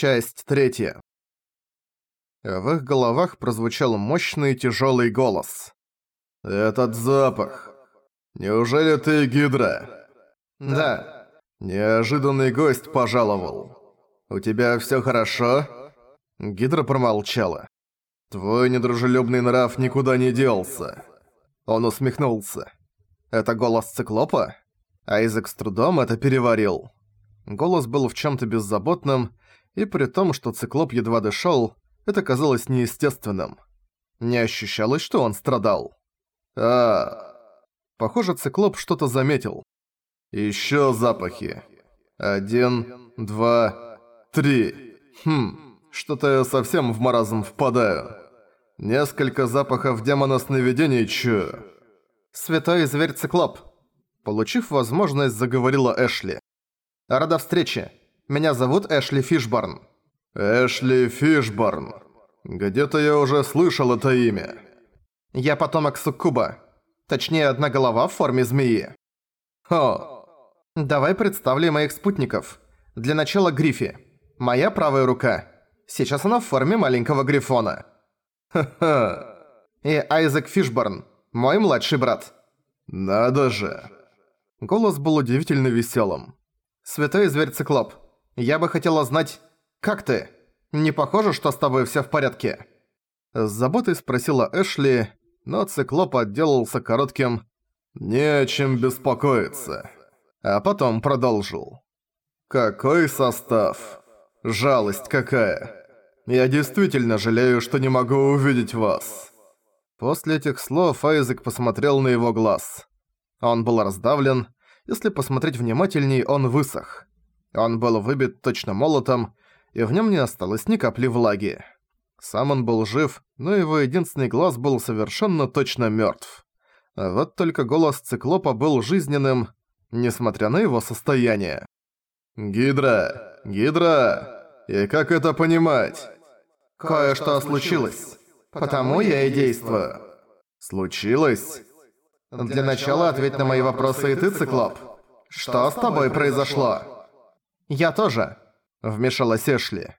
Часть третья. В их головах прозвучал мощный тяжелый голос. «Этот запах! Неужели ты Гидра?» «Да». «Неожиданный гость пожаловал. У тебя всё хорошо?» Гидра промолчала. «Твой недружелюбный нрав никуда не делся». Он усмехнулся. «Это голос циклопа?» Айзек с трудом это переварил. Голос был в чём-то беззаботном, и при том, что циклоп едва дышал, это казалось неестественным. Не ощущалось, что он страдал. а Похоже, циклоп что-то заметил. Ещё запахи. Один, два, три. Хм, что-то я совсем в маразм впадаю. Несколько запахов демона сновидений чую. «Святой зверь-циклоп», получив возможность, заговорила Эшли. «Рада встрече. Меня зовут Эшли Фишборн». «Эшли Фишборн. Где-то я уже слышал это имя». «Я потомок Суккуба. Точнее, одна голова в форме змеи». «Хо». «Давай представлю моих спутников. Для начала Гриффи. Моя правая рука. Сейчас она в форме маленького грифона». «Ха-ха». «И Айзек Фишборн. Мой младший брат». «Надо же». Голос был удивительно веселым. «Святой зверь-циклоп, я бы хотела знать, как ты? Не похоже, что с тобой всё в порядке?» С заботой спросила Эшли, но циклоп отделался коротким «Не о чем беспокоиться», а потом продолжил. «Какой состав? Жалость какая! Я действительно жалею, что не могу увидеть вас». После этих слов Айзек посмотрел на его глаз. Он был раздавлен, если посмотреть внимательней, он высох. Он был выбит точно молотом, и в нем не осталось ни капли влаги. Сам он был жив, но его единственный глаз был совершенно точно мертв. А вот только голос циклопа был жизненным, несмотря на его состояние. «Гидра! Гидра! И как это понимать?» «Кое-что случилось, потому я и действую». «Случилось?» «Для начала ответь на мои вопросы и ты, циклоп. Что с тобой произошло?» «Я тоже», — вмешалась Эшли.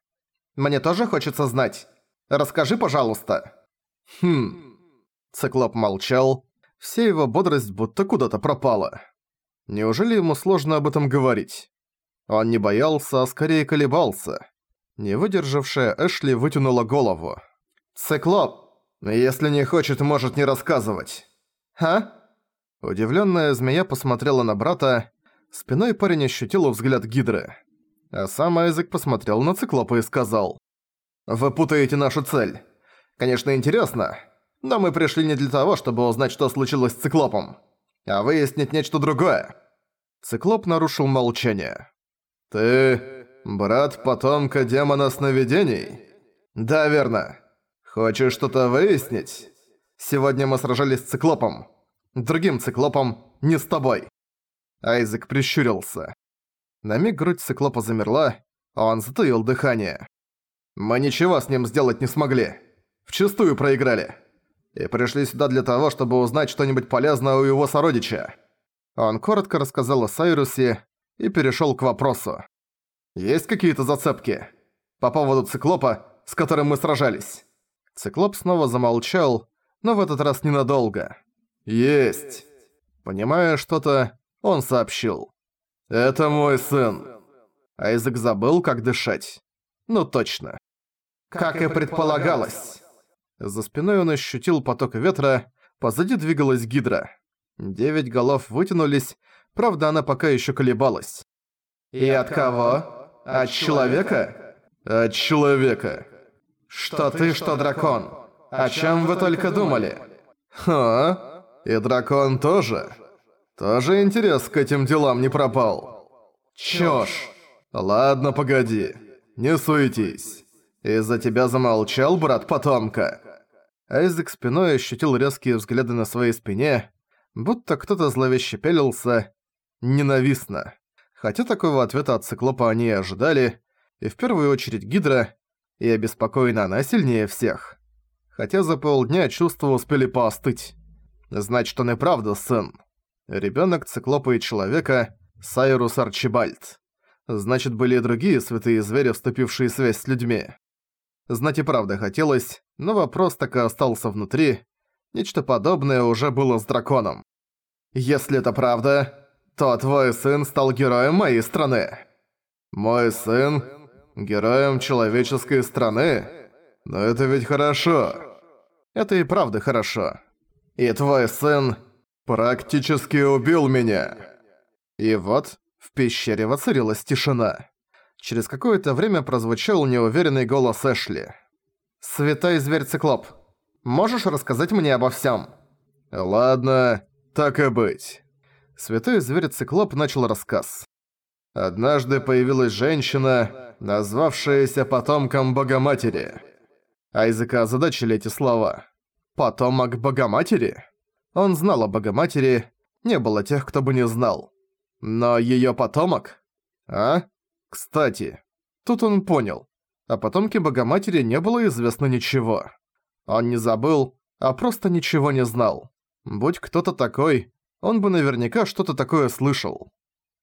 «Мне тоже хочется знать. Расскажи, пожалуйста». «Хм...» Циклоп молчал. Вся его бодрость будто куда-то пропала. Неужели ему сложно об этом говорить? Он не боялся, а скорее колебался. Не выдержавшая Эшли вытянула голову. «Циклоп! Если не хочет, может не рассказывать». «А?» Удивленная змея посмотрела на брата, Спиной парень ощутил взгляд Гидры. А сам Айзек посмотрел на Циклопа и сказал. «Вы путаете нашу цель. Конечно, интересно, но мы пришли не для того, чтобы узнать, что случилось с Циклопом, а выяснить нечто другое». Циклоп нарушил молчание. «Ты брат потомка демона сновидений?» «Да, верно. Хочешь что-то выяснить? Сегодня мы сражались с Циклопом. Другим Циклопом, не с тобой». Айзек прищурился. На миг грудь циклопа замерла, а он затаил дыхание. «Мы ничего с ним сделать не смогли. Вчистую проиграли. И пришли сюда для того, чтобы узнать что-нибудь полезное у его сородича». Он коротко рассказал о Сайрусе и перешёл к вопросу. «Есть какие-то зацепки? По поводу циклопа, с которым мы сражались?» Циклоп снова замолчал, но в этот раз ненадолго. «Есть!» Понимая что-то, он сообщил. «Это мой сын». Айзек забыл, как дышать. Ну точно. «Как и предполагалось». За спиной он ощутил поток ветра, позади двигалась гидра. Девять голов вытянулись, правда она пока еще колебалась. «И от кого? От человека?» «От человека». «Что ты, что дракон? О чем вы только думали?» «Ха? И дракон тоже?» Тоже интерес к этим делам не пропал. Чушь. Ладно, погоди. Не суетись. Из-за тебя замолчал брат потомка. Айзек спиной ощутил резкие взгляды на своей спине, будто кто-то зловеще пелился. Ненавистно. Хотя такого ответа от циклопа они и ожидали, и в первую очередь Гидра, и обеспокоена она сильнее всех. Хотя за полдня чувства успели поостыть. Значит, он и правда сын. Ребенок циклопа и человека Сайрус Арчибальд. Значит, были и другие святые звери, вступившие в связь с людьми. Знать и правда хотелось, но вопрос так и остался внутри. Нечто подобное уже было с драконом. «Если это правда, то твой сын стал героем моей страны». «Мой сын? Героем человеческой страны? Но это ведь хорошо». «Это и правда хорошо. И твой сын практически убил меня». И вот в пещере воцарилась тишина. Через какое-то время прозвучал неуверенный голос Эшли. «Святой зверь-циклоп, можешь рассказать мне обо всем? «Ладно, так и быть». Святой зверь-циклоп начал рассказ. Однажды появилась женщина, назвавшаяся потомком Богоматери. Айзека озадачили эти слова. «Потомок Богоматери?» Он знал о Богоматери, не было тех, кто бы не знал. Но её потомок? А? Кстати, тут он понял. О потомке Богоматери не было известно ничего. Он не забыл, а просто ничего не знал. Будь кто-то такой, он бы наверняка что-то такое слышал.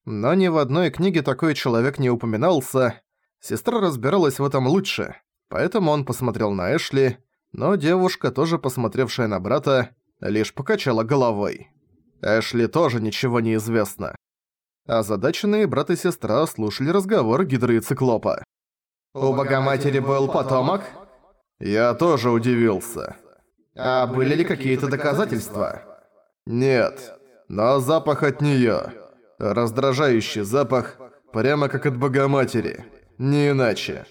Но ни в одной книге такой человек не упоминался. Сестра разбиралась в этом лучше, поэтому он посмотрел на Эшли, но девушка, тоже посмотревшая на брата, лишь покачала головой. Эшли тоже ничего не известно. Озадаченные брат и сестра слушали разговор Гидры и Циклопа. «У Богоматери был потомок?» Я тоже удивился. «А были ли какие-то доказательства?» «Нет, но запах от неё. Раздражающий запах, прямо как от Богоматери. Не иначе».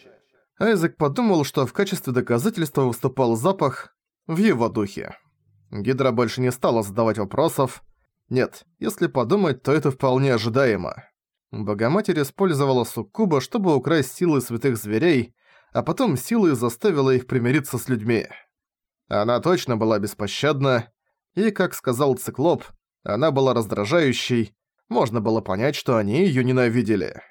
Айзек подумал, что в качестве доказательства выступал запах в его духе. Гидра больше не стала задавать вопросов, нет, если подумать, то это вполне ожидаемо. Богоматерь использовала суккуба, чтобы украсть силы святых зверей, а потом силой заставила их примириться с людьми. Она точно была беспощадна, и, как сказал Циклоп, она была раздражающей, можно было понять, что они её ненавидели.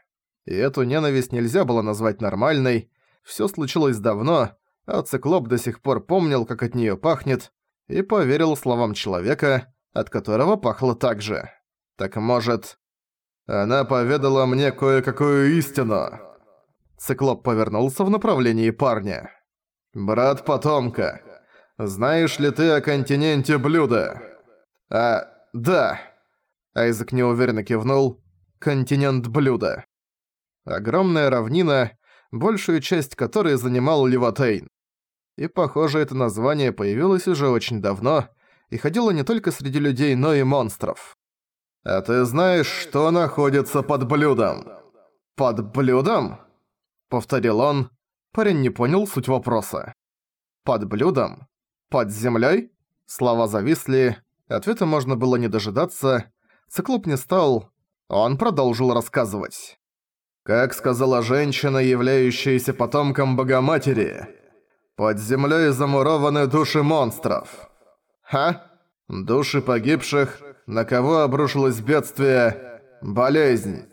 И эту ненависть нельзя было назвать нормальной, всё случилось давно, а Циклоп до сих пор помнил, как от неё пахнет, и поверил словам человека, от которого пахло так же. Так может... Она поведала мне кое-какую истину. Циклоп повернулся в направлении парня. «Брат потомка, знаешь ли ты о континенте блюда?» «А, да». Айзек неуверенно кивнул. «Континент блюда». Огромная равнина, большую часть которой занимал Левотейн. И похоже, это название появилось уже очень давно, и ходила не только среди людей, но и монстров. «А ты знаешь, что находится под блюдом?» «Под блюдом?» — повторил он. Парень не понял суть вопроса. «Под блюдом? Под землей?» Слова зависли, ответа можно было не дожидаться. Циклоп не стал, он продолжил рассказывать. Как сказала женщина, являющаяся потомком Богоматери, под землей замурованы души монстров. Ха? Души погибших, на кого обрушилось бедствие, болезнь.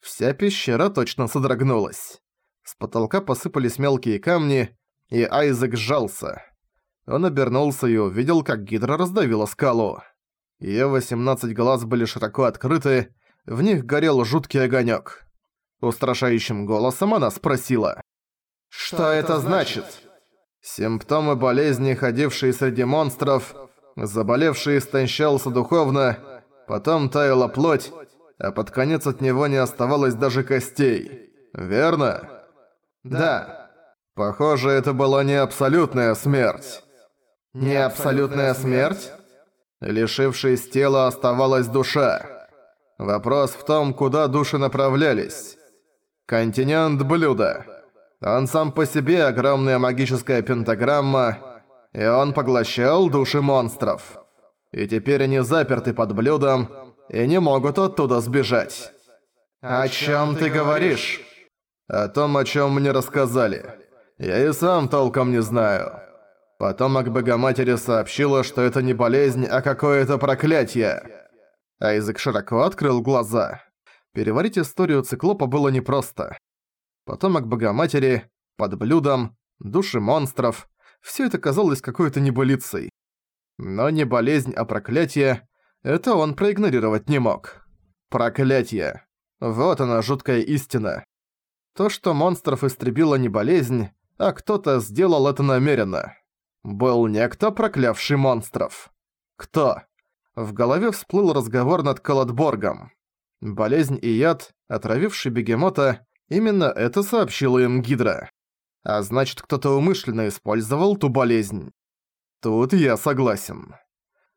Вся пещера точно содрогнулась. С потолка посыпались мелкие камни, и Айзек сжался. Он обернулся и увидел, как Гидра раздавила скалу. Её 18 глаз были широко открыты, в них горел жуткий огонёк. Устрашающим голосом она спросила. «Что это значит?» Симптомы болезни, ходившие среди монстров, заболевший истончался духовно, потом таяла плоть, а под конец от него не оставалось даже костей. Верно? Да. Похоже, это была не абсолютная смерть. Не абсолютная смерть? Лишившись тела оставалась душа. Вопрос в том, куда души направлялись. Континент блюда. Он сам по себе огромная магическая пентаграмма, и он поглощал души монстров. И теперь они заперты под блюдом и не могут оттуда сбежать. «О чем ты говоришь?» «О том, о чем мне рассказали. Я и сам толком не знаю. Потомок Богоматери сообщила, что это не болезнь, а какое-то проклятие». Айзек широко открыл глаза. Переварить историю циклопа было непросто потомок Богоматери, под блюдом, души монстров. Все это казалось какой-то небылицей. Но не болезнь, а проклятие. Это он проигнорировать не мог. Проклятие. Вот она, жуткая истина. То, что монстров истребила не болезнь, а кто-то сделал это намеренно. Был некто, проклявший монстров. Кто? В голове всплыл разговор над Каладборгом. Болезнь и яд, отравивший бегемота, именно это сообщила им Гидра. А значит, кто-то умышленно использовал ту болезнь. Тут я согласен.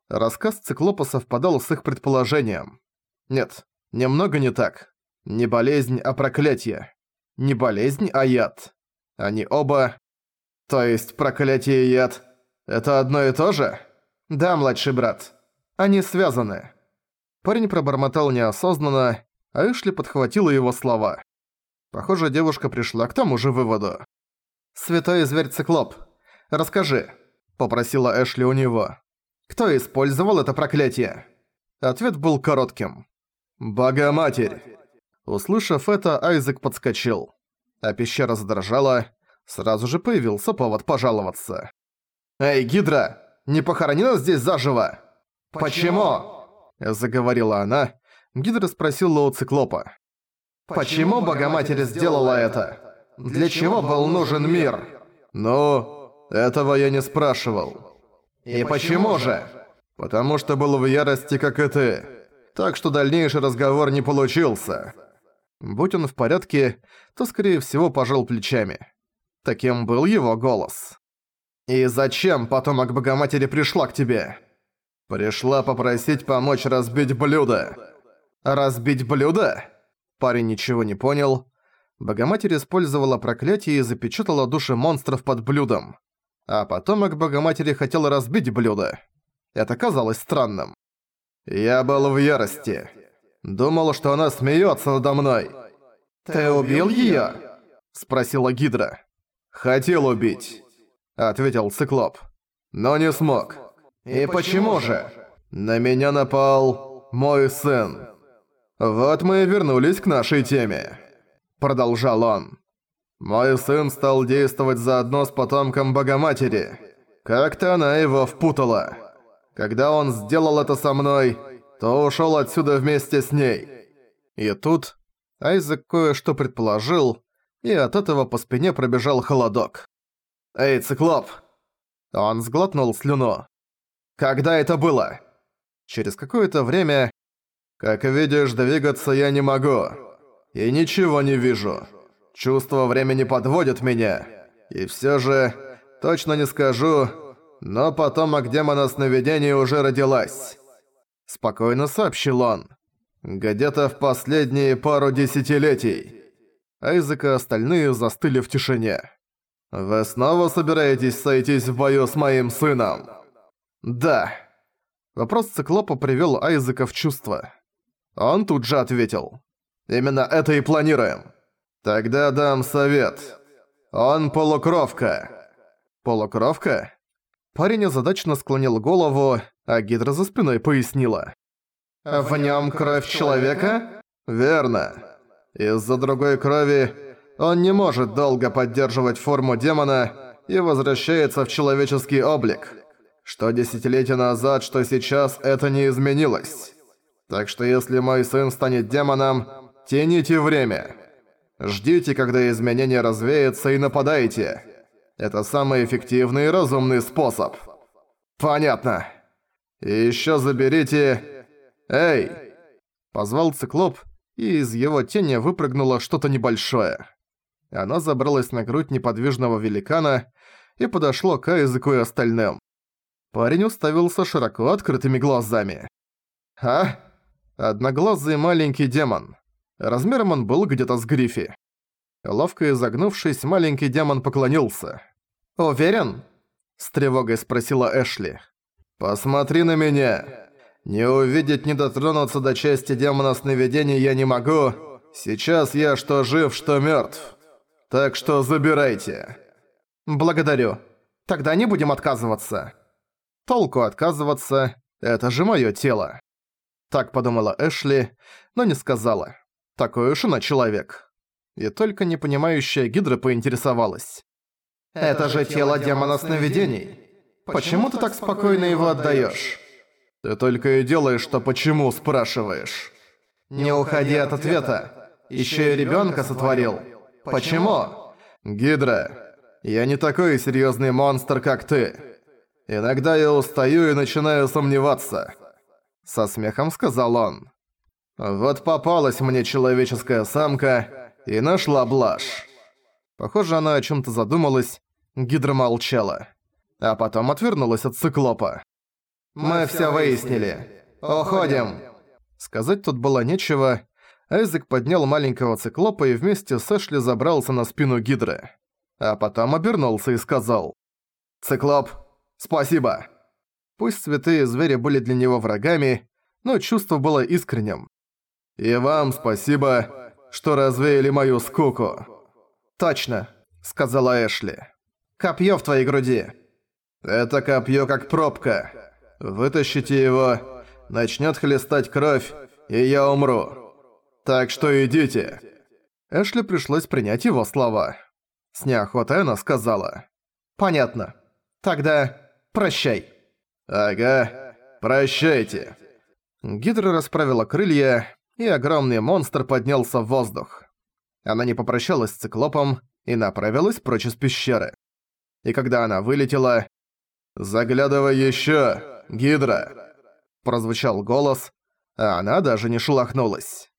Рассказ Циклопа совпадал с их предположением. Нет, немного не так. Не болезнь, а проклятие. Не болезнь, а яд. Они оба... То есть проклятие и яд — это одно и то же? Да, младший брат. Они связаны. Парень пробормотал неосознанно, а Эшли подхватила его слова. Похоже, девушка пришла к тому же выводу. «Святой зверь-циклоп, расскажи», — попросила Эшли у него. «Кто использовал это проклятие?» Ответ был коротким. «Богоматерь!» Услышав это, Айзек подскочил. А пещера задрожала, сразу же появился повод пожаловаться. «Эй, Гидра, не похорони нас здесь заживо!» «Почему?» – заговорила она. Гидра спросила у циклопа. «Почему Богоматерь сделала это? Для чего был нужен мир?» «Ну, этого я не спрашивал». «И почему же?» «Потому что был в ярости, как и ты. Так что дальнейший разговор не получился». Будь он в порядке, то, скорее всего, пожал плечами. Таким был его голос. «И зачем потомок Богоматери пришла к тебе?» «Пришла попросить помочь разбить блюдо». «Разбить блюдо?» Парень ничего не понял. Богоматерь использовала проклятие и запечатала души монстров под блюдом. А потомок Богоматери хотел разбить блюдо. Это казалось странным. «Я был в ярости. Думал, что она смеется надо мной». «Ты убил её?» – спросила Гидра. «Хотел убить», – ответил Циклоп. «Но не смог». «И почему же?» «На меня напал мой сын». «Вот мы и вернулись к нашей теме», – продолжал он. «Мой сын стал действовать заодно с потомком Богоматери. Как-то она его впутала. Когда он сделал это со мной, то ушёл отсюда вместе с ней». И тут Айзек кое-что предположил, и от этого по спине пробежал холодок. «Эй, Циклоп!» Он сглотнул слюну. «Когда это было?» Через какое-то время... «Как видишь, двигаться я не могу. И ничего не вижу. Чувство времени подводит меня. И все же, точно не скажу, но потомок демона сновидений уже родилась». Спокойно сообщил он. «Где-то в последние пару десятилетий». Айзек и остальные застыли в тишине. «Вы снова собираетесь сойтись в бою с моим сыном?» «Да». Вопрос циклопа привёл Айзека в чувство. Он тут же ответил. «Именно это и планируем. Тогда дам совет. Он полукровка». «Полукровка?» Парень озадачно склонил голову, а Гидра за спиной пояснила. «В нём кровь человека?» «Верно. Из-за другой крови он не может долго поддерживать форму демона и возвращается в человеческий облик. Что десятилетия назад, что сейчас, это не изменилось. Так что если мой сын станет демоном, тяните время. Ждите, когда изменение развеется и нападайте. Это самый эффективный и разумный способ. Понятно. И ещё заберите... Эй! Позвал циклоп, и из его тени выпрыгнуло что-то небольшое. Оно забралось на грудь неподвижного великана и подошло к языку и остальным. Парень уставился широко открытыми глазами. «А? Одноглазый маленький демон. Размером он был где-то с грифи. Ловко изогнувшись, маленький демон поклонился. «Уверен?» – с тревогой спросила Эшли. «Посмотри на меня!» Не увидеть, не дотронуться до части демона сновидений я не могу. Сейчас я что жив, что мертв. Так что забирайте. Благодарю. Тогда не будем отказываться. Толку отказываться, это же мое тело. Так подумала Эшли, но не сказала. Такой уж она человек. И только непонимающая Гидра поинтересовалась. «Это же тело демона сновидений. Почему ты так спокойно его отдаешь? «Ты только и делаешь, что почему спрашиваешь». Не уходи от ответа. Еще и ребенка сотворил. Почему? Гидра, я не такой серьезный монстр, как ты. Иногда я устаю и начинаю сомневаться. Со смехом сказал он. Вот попалась мне человеческая самка и нашла блажь. Похоже, она о чем то задумалась. Гидра молчала. А потом отвернулась от циклопа. «Мы все выяснили. Уходим!» Сказать тут было нечего. Айзек поднял маленького циклопа и вместе с Эшли забрался на спину Гидры. А потом обернулся и сказал. «Циклоп, спасибо!» Пусть святые звери были для него врагами, но чувство было искренним. «И вам спасибо, что развеяли мою скуку». «Точно», — сказала Эшли. «Копье в твоей груди». «Это копье как пробка. Вытащите его, начнет хлестать кровь, и я умру. Так что идите». Эшли пришлось принять его слова. С неохотой она сказала. «Понятно. Тогда прощай». «Ага, прощайте». Гидра расправила крылья, и огромный монстр поднялся в воздух. Она не попрощалась с циклопом и направилась прочь из пещеры. И когда она вылетела... «Заглядывай ещё, Гидра!» Прозвучал голос, а она даже не шелохнулась.